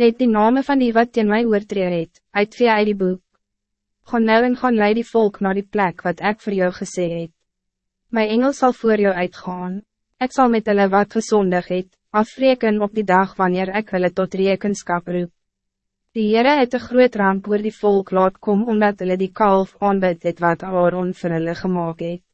Let die name van die wat teen my oortree het, uitvee uit die boek. Gaan nou en gaan leid die volk naar die plek wat ik voor jou gesê het. My engel zal voor jou uitgaan. Ik zal met hulle wat gezondig het, afreken op die dag wanneer ik hulle tot rekenskap roep. Die Heere het een groot ramp oor die volk laat kom, omdat hulle die kalf aanbid het wat Aaron vir hulle gemaakt het.